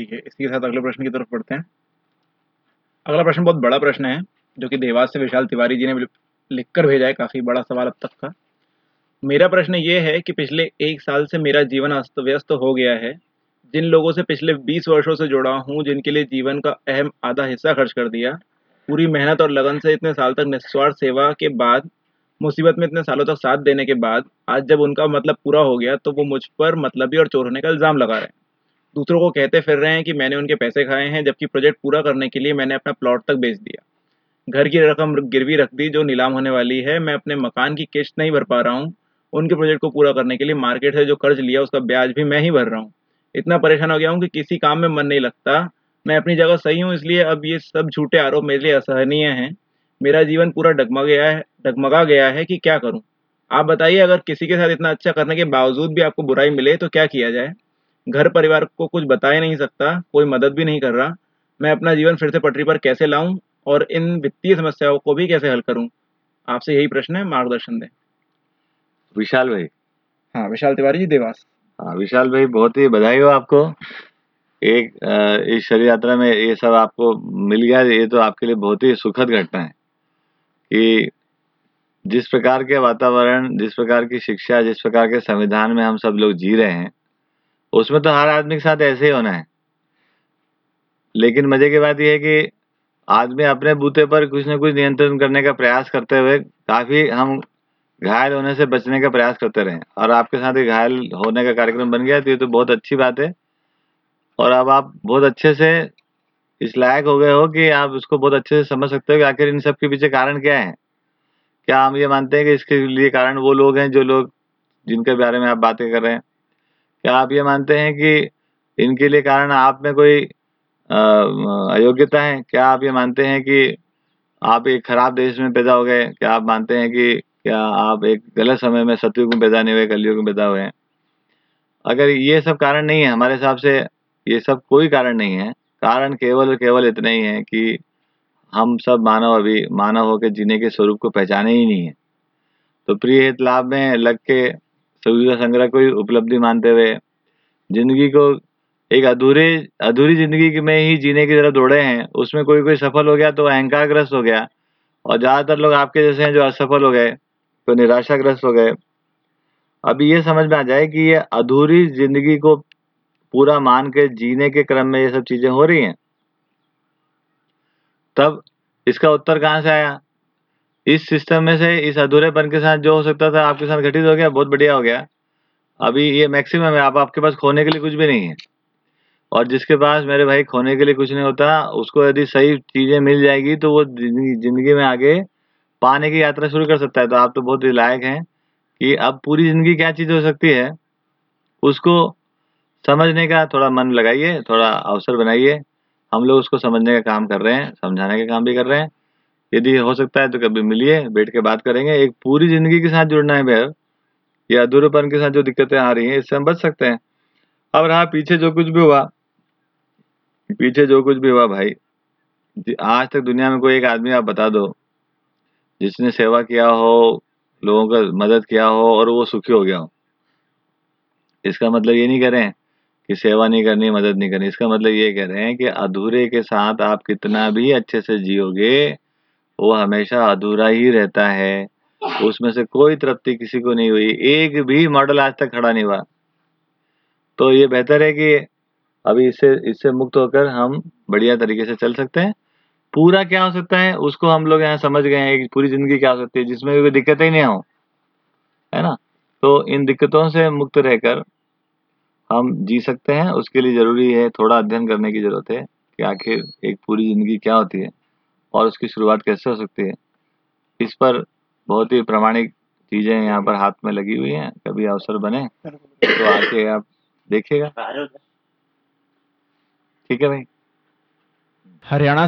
ठीक है, इसी के साथ अगले प्रश्न की तरफ़ बढ़ते हैं। अगला प्रश्न बहुत बड़ा प्रश्न है, जो कि देवास से विशाल तिवारी जी ने लिख कर भेजा है, काफ़ी बड़ा सवाल अब तक का। मेरा प्रश्न ये है कि पिछले एक साल से मेरा जीवन अस्त, व्यस्त हो गया है। जिन लोगों से पिछले बीस वर्षों से जुड़ा हूँ, जिनके लिए जीवन का अहम आधा हिस्सा खर्च कर दिया, पूरी मेहनत और लगन से इतने साल तक निस्वार्थ सेवा के बाद, मुसीबत में इतने सालों तक साथ देने के बाद, आज जब उनका मतलब पूरा हो गया तो वो मुझ पर मतलबी और चोर होने का इल्ज़ाम लगा रहे हैं। दूसरों को कहते फिर रहे हैं कि मैंने उनके पैसे खाए हैं, जबकि प्रोजेक्ट पूरा करने के लिए मैंने अपना प्लॉट तक बेच दिया। घर की रकम गिरवी रख दी जो नीलाम होने वाली है। मैं अपने मकान की किश्त नहीं भर पा रहा हूँ। उनके प्रोजेक्ट को पूरा करने के लिए मार्केट से जो कर्ज लिया, उसका ब्याज भी मैं ही भर रहा हूँ। इतना परेशान हो गया हूँ कि किसी काम में मन नहीं लगता। मैं अपनी जगह सही हूँ, इसलिए अब ये सब झूठे आरोप मेरे लिए असहनीय हैं। मेरा जीवन पूरा डगमग गया है, डगमगा गया है कि क्या करूँ? आप बताइए, अगर किसी के साथ इतना अच्छा करने के बावजूद भी आपको बुराई मिले तो क्या किया जाए? घर परिवार को कुछ बता ही नहीं सकता कोई मदद भी नहीं कर रहा। मैं अपना जीवन फिर से पटरी पर कैसे लाऊं और इन वित्तीय समस्याओं को भी कैसे हल करूँ? आपसे यही प्रश्न है मार्गदर्शन दें। विशाल भाई। हाँ विशाल तिवारी जी देवास। हाँ विशाल भाई बहुत ही बधाई हो आपको। एक इस शरीर यात्रा में ये सब आपको मिल गया ये तो आपके लिए बहुत ही सुखद घटना है कि जिस प्रकार के वातावरण जिस प्रकार की शिक्षा जिस प्रकार के संविधान में हम सब लोग जी रहे हैं उसमें तो हर आदमी के साथ ऐसे ही होना है। लेकिन मज़े की बात यह है कि आदमी अपने बूते पर कुछ न कुछ नियंत्रण करने का प्रयास करते हुए काफ़ी हम घायल होने से बचने का प्रयास करते रहे। और आपके साथ ही घायल होने का कार्यक्रम बन गया तो ये तो बहुत अच्छी बात है। और अब आप बहुत अच्छे से इस लायक हो गए हो कि आप उसको बहुत अच्छे से समझ सकते हो कि आखिर इन सब के पीछे कारण क्या है। क्या हम ये मानते हैं कि इसके लिए कारण वो लोग हैं, जो लोग जिनके बारे में आप बातें कर रहे हैं? क्या आप ये मानते हैं कि इनके लिए कारण आप में कोई अयोग्यता है? क्या आप ये मानते हैं कि आप एक खराब देश में पैदा हो गए? क्या आप मानते हैं कि, क्या आप एक गलत समय में सतयुग में पैदा नहीं हुए, कलयुग में पैदा हुए हैं? अगर ये सब कारण नहीं है हमारे हिसाब से, ये सब कोई कारण नहीं है। कारण केवल और केवल इतना ही है कि हम सब मानव अभी, मानव होकर जीने के स्वरूप को पहचाने ही नहीं है। तो प्रिय हित लाभ में लग के संग्रह को ही उपलब्धि मानते हुए ज़िंदगी को एक अधूरे, अधूरी ज़िंदगी में ही जीने की तरफ़ दौड़े हैं। उसमें कोई कोई सफल हो गया तो अहंकारग्रस्त हो गया। और ज़्यादातर लोग आपके जैसे हैं जो असफल हो गए तो निराशाग्रस्त हो गए। अभी ये समझ में आ जाए कि ये अधूरी ज़िंदगी को पूरा मान के जीने के क्रम में ये सब चीज़ें हो रही हैं। तब इसका उत्तर कहाँ से आया? इस सिस्टम में से इस अधूरेपन के साथ जो हो सकता था आपके साथ घटित हो गया, बहुत बढ़िया हो गया। अभी ये मैक्सिमम है, आप आपके पास खोने के लिए कुछ भी नहीं है। और जिसके पास मेरे भाई खोने के लिए कुछ नहीं होता, उसको यदि सही चीज़ें मिल जाएगी तो वो ज़िंदगी में आगे पाने की यात्रा शुरू कर सकता है। तो आप तो बहुत लायक हैं कि अब पूरी ज़िंदगी क्या चीज़ हो सकती है, उसको समझने का थोड़ा मन लगाइए, थोड़ा अवसर बनाइए। हम लोग उसको समझने का काम कर रहे हैं, समझाने का काम भी कर रहे हैं। यदि हो सकता है तो कभी मिलिए, बैठ के बात करेंगे। एक पूरी ज़िंदगी के साथ जुड़ना है भैया। या अधूरेपन के साथ जो दिक्कतें आ रही हैं, इससे हम बच सकते हैं। अब रहा पीछे जो कुछ भी हुआ। पीछे जो कुछ भी हुआ भाई। आज तक दुनिया में कोई एक आदमी आप बता दो, जिसने सेवा किया हो, लोगों का मदद किया हो, और वो सुखी हो गया हो। इसका मतलब ये नहीं करें कि सेवा नहीं करनी, मदद नहीं करनी। इसका मतलब ये कह रहे हैं कि अधूरे के साथ आप कितना भी अच्छे से जियोगे वो हमेशा अधूरा ही रहता है। उसमें से कोई तृप्ति किसी को नहीं हुई। एक भी मॉडल आज तक खड़ा नहीं हुआ। तो ये बेहतर है कि अभी इससे इससे मुक्त होकर हम बढ़िया तरीके से चल सकते हैं। पूरा क्या हो सकता है, उसको हम लोग यहाँ समझ गए हैं कि पूरी ज़िंदगी क्या हो सकती है, जिसमें कोई दिक्कत ही नहीं हो। है ना? तो इन दिक्कतों से मुक्त रहकर हम जी सकते हैं। उसके लिए ज़रूरी है थोड़ा अध्ययन करने की ज़रूरत है कि आखिर एक पूरी ज़िंदगी क्या होती है। और उसकी शुरुआत कैसे हो सकती है? इस पर बहुत ही प्रमाणिक चीज़ें यहाँ पर हाथ में लगी हुई हैं। कभी अवसर बने तो आके आप देखिएगा। ठीक है भाई। हरियाणा